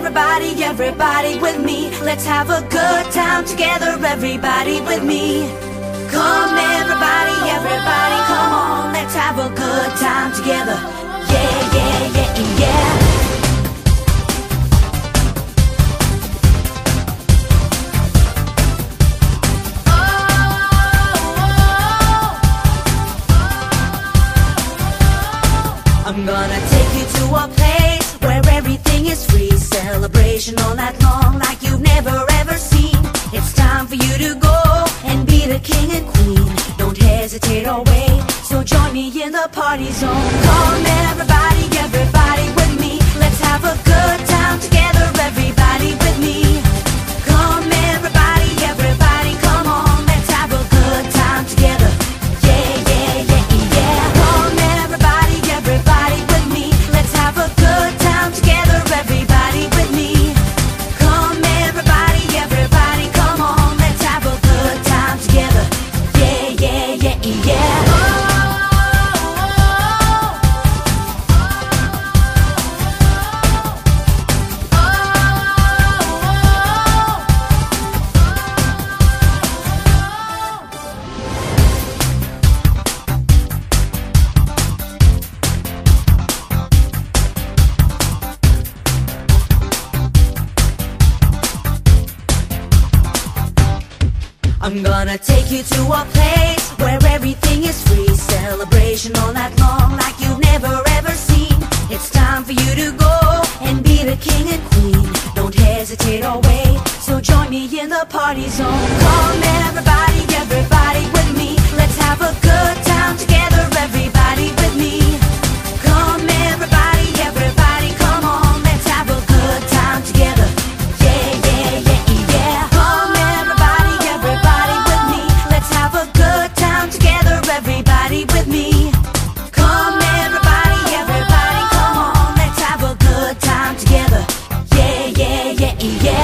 everybody, everybody with me. Let's have a good time together, everybody with me. Come, everybody, everybody, come on. Let's have a good time together. I'm gonna take you to a place where everything is free. Celebration all night long like you've never ever seen. It's time for you to go and be the king and queen. Don't hesitate or wait, so join me in the party zone. Come everybody, I'm gonna take you to a place where everything is free. Celebration all night long like you've never ever seen. It's time for you to go and be the king and queen. Don't hesitate or wait, so join me in the party zone. yeah.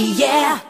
yeah.